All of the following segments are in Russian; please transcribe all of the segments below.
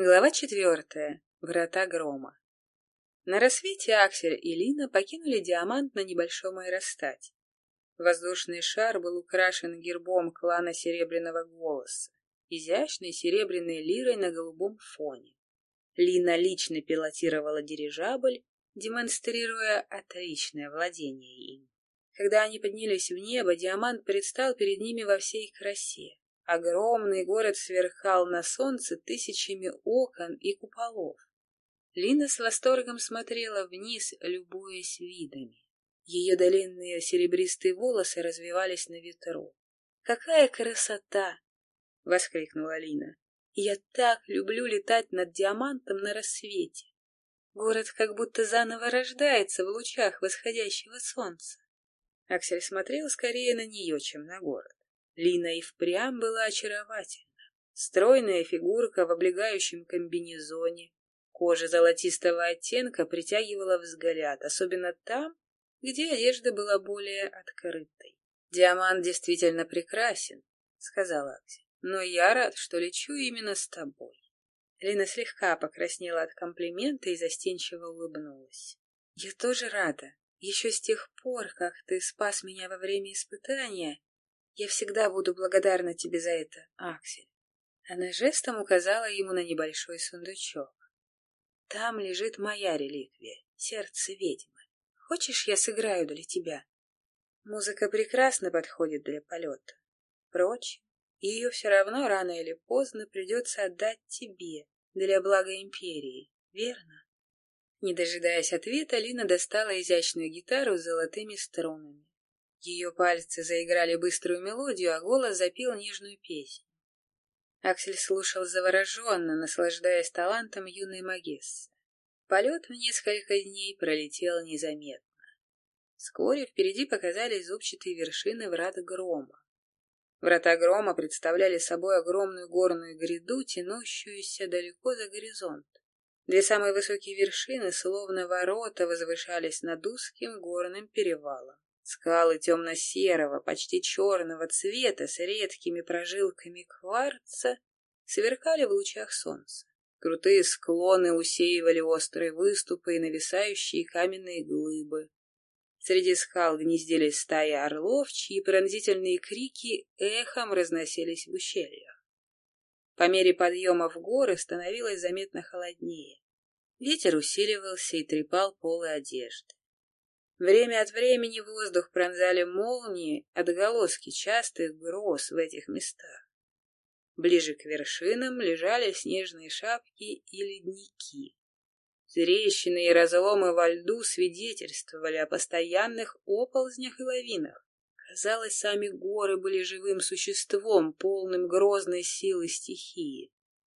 Глава четвертая. Врата грома. На рассвете Аксель и Лина покинули Диамант на небольшом аэростате. Воздушный шар был украшен гербом клана Серебряного Голоса, изящной серебряной лирой на голубом фоне. Лина лично пилотировала дирижабль, демонстрируя отличное владение им. Когда они поднялись в небо, Диамант предстал перед ними во всей красе. Огромный город сверкал на солнце тысячами окон и куполов. Лина с восторгом смотрела вниз, любуясь видами. Ее длинные серебристые волосы развивались на ветру. «Какая красота!» — воскликнула Лина. «Я так люблю летать над диамантом на рассвете. Город как будто заново рождается в лучах восходящего солнца». Аксель смотрел скорее на нее, чем на город. Лина и впрямь была очаровательна. Стройная фигурка в облегающем комбинезоне, кожа золотистого оттенка притягивала взгляд, особенно там, где одежда была более открытой. «Диамант действительно прекрасен», — сказал Аксель, — «но я рад, что лечу именно с тобой». Лина слегка покраснела от комплимента и застенчиво улыбнулась. «Я тоже рада. Еще с тех пор, как ты спас меня во время испытания, я всегда буду благодарна тебе за это, Аксель. Она жестом указала ему на небольшой сундучок. Там лежит моя реликвия, сердце ведьмы. Хочешь, я сыграю для тебя? Музыка прекрасно подходит для полета. Впрочем, ее все равно рано или поздно придется отдать тебе для блага империи, верно? Не дожидаясь ответа, Лина достала изящную гитару с золотыми струнами. Ее пальцы заиграли быструю мелодию, а голос запел нежную песню. Аксель слушал завороженно, наслаждаясь талантом юной магессы. Полет в несколько дней пролетел незаметно. Вскоре впереди показались зубчатые вершины врат грома. Врата грома представляли собой огромную горную гряду, тянущуюся далеко за горизонт. Две самые высокие вершины, словно ворота, возвышались над узким горным перевалом. Скалы темно-серого, почти черного цвета с редкими прожилками кварца сверкали в лучах солнца. Крутые склоны усеивали острые выступы и нависающие каменные глыбы. Среди скал гнездились стаи орлов, чьи пронзительные крики эхом разносились в ущельях. По мере подъема в горы становилось заметно холоднее. Ветер усиливался и трепал полы одежды. Время от времени воздух пронзали молнии, отголоски частых гроз в этих местах. Ближе к вершинам лежали снежные шапки и ледники. Трещины и разломы во льду свидетельствовали о постоянных оползнях и лавинах. Казалось, сами горы были живым существом, полным грозной силы стихии.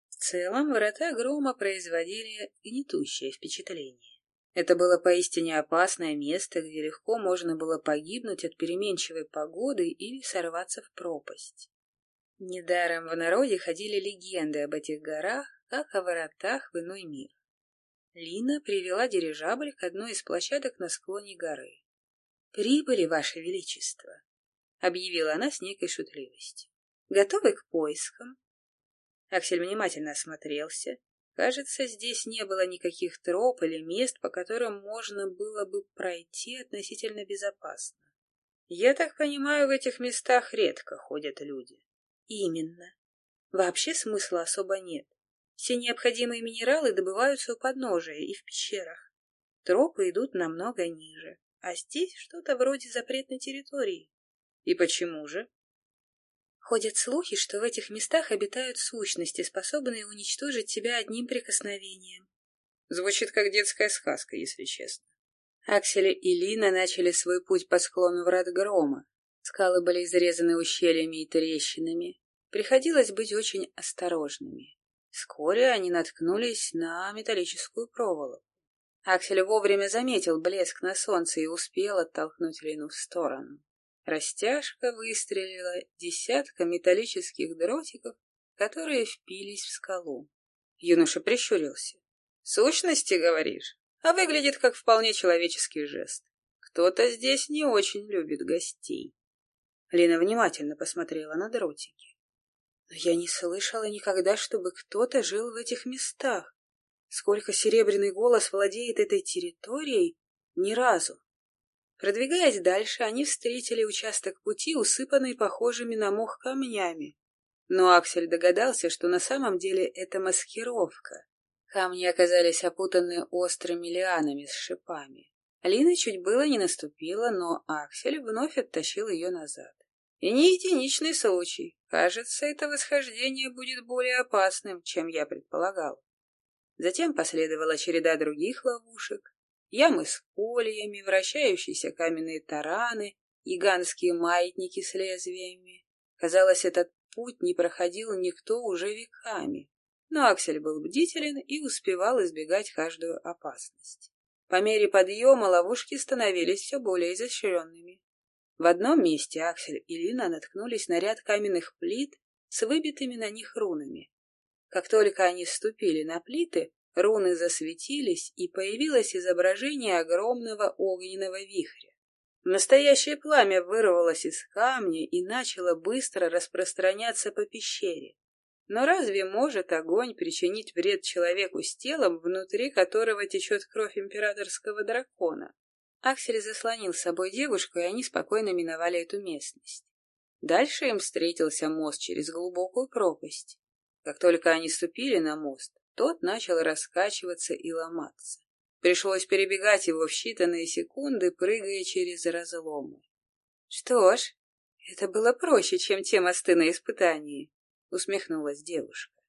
В целом, врата грома производили гнетущее впечатление. Это было поистине опасное место, где легко можно было погибнуть от переменчивой погоды или сорваться в пропасть. Недаром в народе ходили легенды об этих горах, как о воротах в иной мир. Лина привела дирижабль к одной из площадок на склоне горы. «Прибыли, Ваше Величество!» — объявила она с некой шутливостью. «Готовы к поискам?» Аксель внимательно осмотрелся, Кажется, здесь не было никаких троп или мест, по которым можно было бы пройти относительно безопасно. Я так понимаю, в этих местах редко ходят люди. Именно. Вообще смысла особо нет. Все необходимые минералы добываются у подножия и в пещерах. Тропы идут намного ниже, а здесь что-то вроде запретной территории. И почему же? Ходят слухи, что в этих местах обитают сущности, способные уничтожить тебя одним прикосновением. Звучит как детская сказка, если честно. Аксель и Лина начали свой путь по склону врат грома. Скалы были изрезаны ущельями и трещинами. Приходилось быть очень осторожными. Вскоре они наткнулись на металлическую проволоку. Аксель вовремя заметил блеск на солнце и успел оттолкнуть Лину в сторону. Растяжка выстрелила десятка металлических дротиков, которые впились в скалу. Юноша прищурился. «Сущности, говоришь? А выглядит как вполне человеческий жест. Кто-то здесь не очень любит гостей». Лина внимательно посмотрела на дротики. Но я не слышала никогда, чтобы кто-то жил в этих местах. Сколько серебряный голос владеет этой территорией, ни разу. Продвигаясь дальше, они встретили участок пути, усыпанный похожими на мох камнями. Но Аксель догадался, что на самом деле это маскировка. Камни оказались опутаны острыми лианами с шипами. Алина чуть было не наступила, но Аксель вновь оттащил ее назад. И не единичный случай. Кажется, это восхождение будет более опасным, чем я предполагал. Затем последовала череда других ловушек. Ямы с кольями, вращающиеся каменные тараны, гигантские маятники с лезвиями. Казалось, этот путь не проходил никто уже веками. Но Аксель был бдителен и успевал избегать каждую опасность. По мере подъема ловушки становились все более изощренными. В одном месте Аксель и Лина наткнулись на ряд каменных плит с выбитыми на них рунами. Как только они ступили на плиты, руны засветились, и появилось изображение огромного огненного вихря. Настоящее пламя вырвалось из камня и начало быстро распространяться по пещере. Но разве может огонь причинить вред человеку с телом, внутри которого течет кровь императорского дракона? Аксель заслонил с собой девушку, и они спокойно миновали эту местность. Дальше им встретился мост через глубокую пропасть. Как только они ступили на мост, тот начал раскачиваться и ломаться. Пришлось перебегать его в считанные секунды, прыгая через разломы. Что ж, это было проще, чем те мосты на испытании, усмехнулась девушка.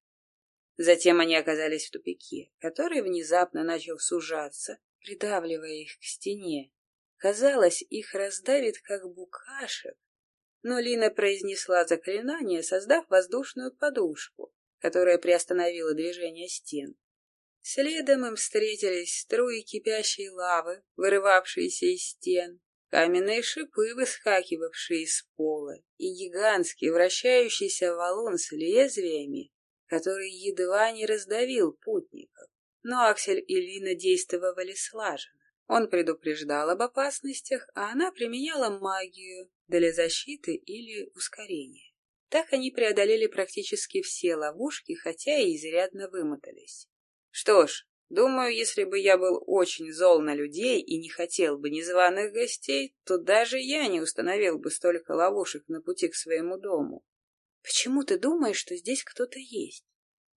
Затем они оказались в тупике, который внезапно начал сужаться, придавливая их к стене. Казалось, их раздавит, как букашек. Но Лина произнесла заклинание, создав воздушную подушку, которая приостановила движение стен. Следом им встретились струи кипящей лавы, вырывавшиеся из стен, каменные шипы, выскакивавшие из пола, и гигантский вращающийся валун с лезвиями, который едва не раздавил путников. Но Аксель и Лина действовали слаженно. Он предупреждал об опасностях, а она применяла магию для защиты или ускорения. Так они преодолели практически все ловушки, хотя и изрядно вымотались. Что ж, думаю, если бы я был очень зол на людей и не хотел бы незваных гостей, то даже я не установил бы столько ловушек на пути к своему дому. Почему ты думаешь, что здесь кто-то есть?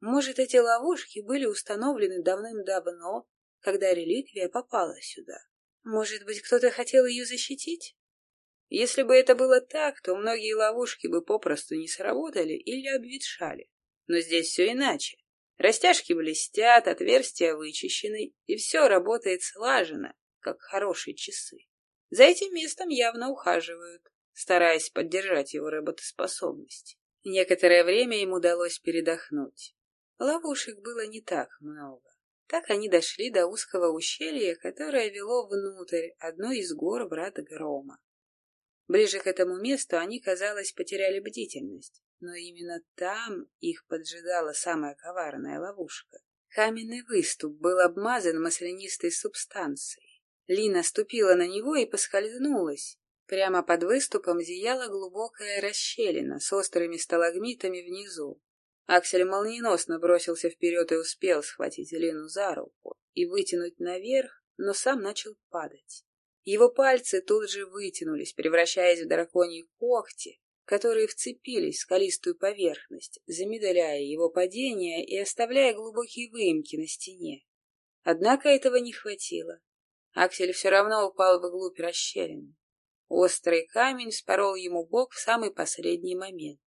Может, эти ловушки были установлены давным-давно, когда реликвия попала сюда? Может быть, кто-то хотел ее защитить? Если бы это было так, то многие ловушки бы попросту не сработали или обветшали. Но здесь все иначе. Растяжки блестят, отверстия вычищены, и все работает слаженно, как хорошие часы. За этим местом явно ухаживают, стараясь поддержать его работоспособность. Некоторое время им удалось передохнуть. Ловушек было не так много. Так они дошли до узкого ущелья, которое вело внутрь одной из гор врат Грома. Ближе к этому месту они, казалось, потеряли бдительность но именно там их поджидала самая коварная ловушка. Каменный выступ был обмазан маслянистой субстанцией. Лина ступила на него и поскользнулась. Прямо под выступом зияла глубокая расщелина с острыми сталагмитами внизу. Аксель молниеносно бросился вперед и успел схватить Лину за руку и вытянуть наверх, но сам начал падать. Его пальцы тут же вытянулись, превращаясь в драконьи когти, которые вцепились в скалистую поверхность, замедляя его падение и оставляя глубокие выемки на стене. Однако этого не хватило. Аксель все равно упал вглубь расщелины. Острый камень спорол ему бок в самый последний момент.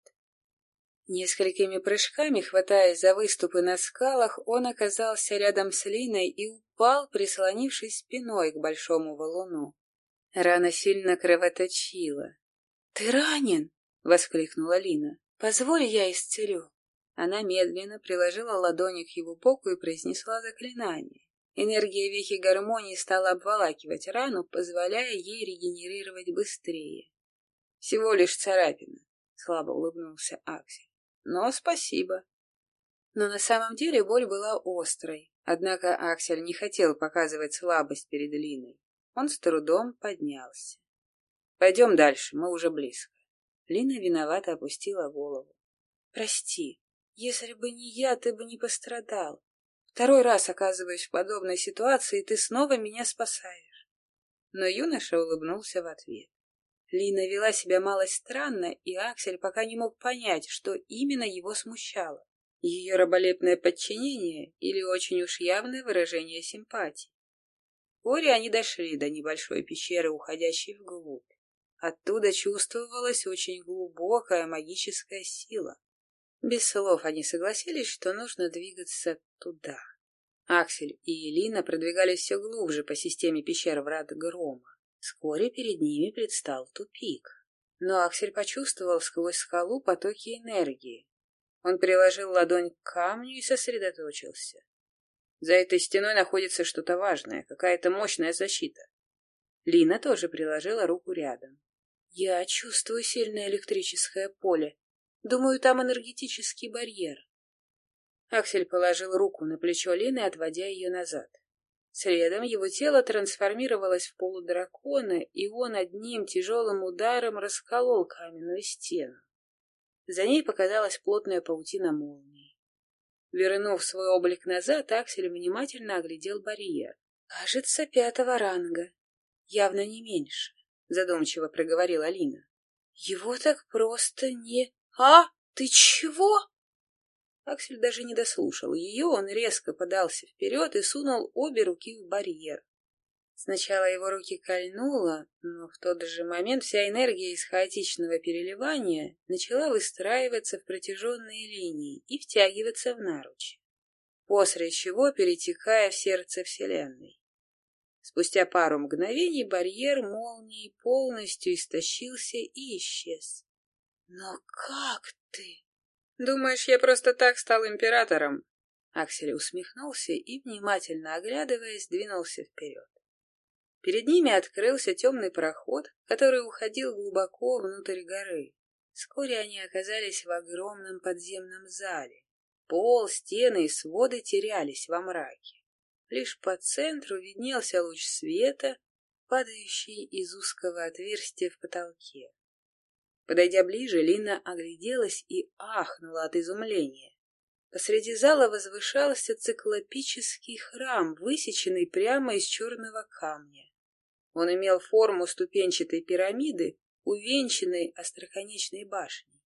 Несколькими прыжками, хватаясь за выступы на скалах, он оказался рядом с Линой и упал, прислонившись спиной к большому валуну. Рана сильно кровоточила. — Ты ранен? — воскликнула Лина. «Позволь, я исцелю». Она медленно приложила ладони к его боку и произнесла заклинание. Энергия вехи гармонии стала обволакивать рану, позволяя ей регенерировать быстрее. «Всего лишь царапина», — слабо улыбнулся Аксель. «Но спасибо». Но на самом деле боль была острой, однако Аксель не хотел показывать слабость перед Линой. Он с трудом поднялся. «Пойдем дальше, мы уже близко». Лина виновато опустила голову. Прости, если бы не я, ты бы не пострадал. Второй раз оказываюсь в подобной ситуации, и ты снова меня спасаешь. Но юноша улыбнулся в ответ. Лина вела себя малость странно, и Аксель пока не мог понять, что именно его смущало. Ее раболепное подчинение или очень уж явное выражение симпатии. Вскоре они дошли до небольшой пещеры, уходящей вглубь. Оттуда чувствовалась очень глубокая магическая сила. Без слов они согласились, что нужно двигаться туда. Аксель и Элина продвигались все глубже по системе пещер врат Грома. Вскоре перед ними предстал тупик. Но Аксель почувствовал сквозь скалу потоки энергии. Он приложил ладонь к камню и сосредоточился. За этой стеной находится что-то важное, какая-то мощная защита. Лина тоже приложила руку рядом. Я чувствую сильное электрическое поле. Думаю, там энергетический барьер. Аксель положил руку на плечо Лины, отводя ее назад. Следом его тело трансформировалось в полудракона, и он одним тяжелым ударом расколол каменную стену. За ней показалась плотная паутина молнии. Вернув свой облик назад, Аксель внимательно оглядел барьер. «Кажется, пятого ранга. Явно не меньше», — задумчиво проговорила Алина. «Его так просто не...» «А? Ты чего?» Аксель даже не дослушал ее, он резко подался вперед и сунул обе руки в барьер. Сначала его руки кольнуло, но в тот же момент вся энергия из хаотичного переливания начала выстраиваться в протяженные линии и втягиваться в наручи, после чего перетекая в сердце Вселенной. Спустя пару мгновений барьер молнии полностью истощился и исчез. «Но как ты?» «Думаешь, я просто так стал императором?» Аксель усмехнулся и, внимательно оглядываясь, двинулся вперед. Перед ними открылся темный проход, который уходил глубоко внутрь горы. Вскоре они оказались в огромном подземном зале. Пол, стены и своды терялись во мраке. Лишь по центру виднелся луч света, падающий из узкого отверстия в потолке. Подойдя ближе, Лина огляделась и ахнула от изумления. Посреди зала возвышался циклопический храм, высеченный прямо из черного камня. Он имел форму ступенчатой пирамиды, увенчанной остроконечной башней.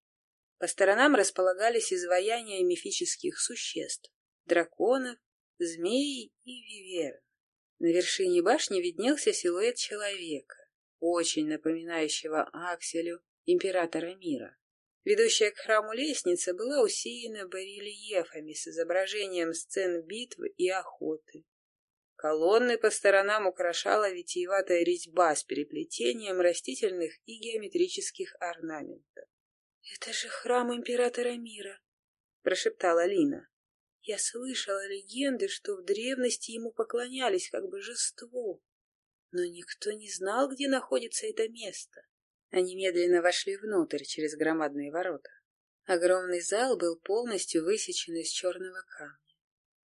По сторонам располагались изваяния мифических существ — драконов, змей и виверн. На вершине башни виднелся силуэт человека, очень напоминающего Акселю императора мира. Ведущая к храму лестница была усеяна барельефами с изображением сцен битв и охоты. Колонны по сторонам украшала витиеватая резьба с переплетением растительных и геометрических орнаментов. — Это же храм императора мира, — прошептала Лина. Я слышала легенды, что в древности ему поклонялись как божеству, но никто не знал, где находится это место. Они медленно вошли внутрь через громадные ворота. Огромный зал был полностью высечен из черного камня.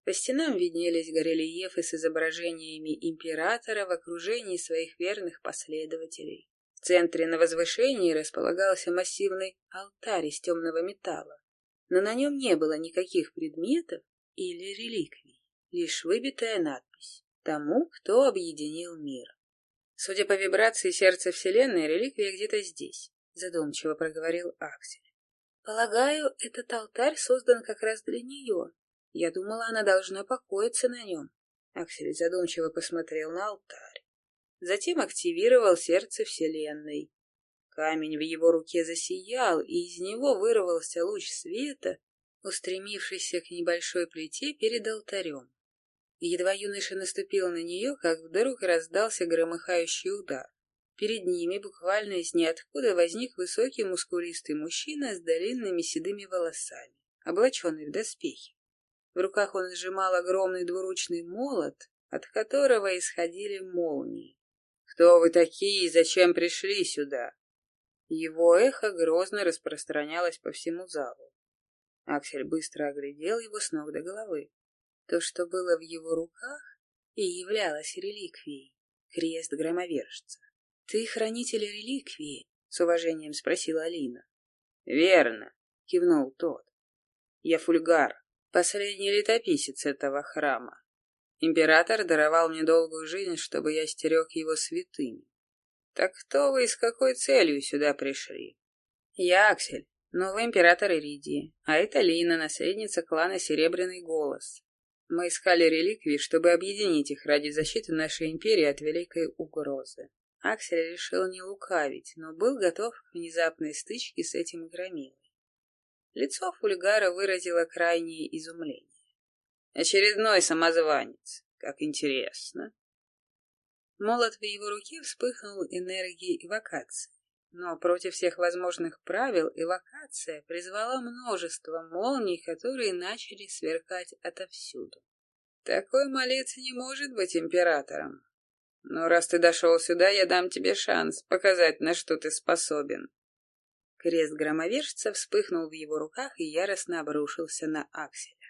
По стенам виднелись горельефы с изображениями императора в окружении своих верных последователей. В центре на возвышении располагался массивный алтарь из темного металла, но на нем не было никаких предметов или реликвий, лишь выбитая надпись «Тому, кто объединил мир». Судя по вибрации сердца Вселенной, реликвия где-то здесь, задумчиво проговорил Аксель. Полагаю, этот алтарь создан как раз для нее. Я думала, она должна покоиться на нем. Аксель задумчиво посмотрел на алтарь. Затем активировал сердце Вселенной. Камень в его руке засиял, и из него вырвался луч света, устремившийся к небольшой плите перед алтарем. Едва юноша наступил на нее, как вдруг раздался громыхающий удар. Перед ними буквально из ниоткуда возник высокий мускулистый мужчина с длинными седыми волосами, облаченный в доспехи. В руках он сжимал огромный двуручный молот, от которого исходили молнии. «Кто вы такие и зачем пришли сюда?» Его эхо грозно распространялось по всему залу. Аксель быстро оглядел его с ног до головы. То, что было в его руках, и являлось реликвией, крест громовержца. — Ты хранитель реликвии? — с уважением спросила Алина. — Верно, — кивнул тот. Я Фульгар, последний летописец этого храма. Император даровал мне долгую жизнь, чтобы я стерег его святыню. Так кто вы и с какой целью сюда пришли? Я Аксель, новый император Иридии, а это Лина, наследница клана Серебряный Голос. Мы искали реликвии, чтобы объединить их ради защиты нашей империи от великой угрозы. Аксель решил не лукавить, но был готов к внезапной стычке с этим громилой. Лицо Фульгара выразило крайнее изумление. Очередной самозванец. Как интересно. Молот в его руке вспыхнул энергией эвокации. Но против всех возможных правил эвокация призвала множество молний, которые начали сверкать отовсюду. Такой малец не может быть императором. Но раз ты дошел сюда, я дам тебе шанс показать, на что ты способен. Крест громовержца вспыхнул в его руках и яростно обрушился на Акселя.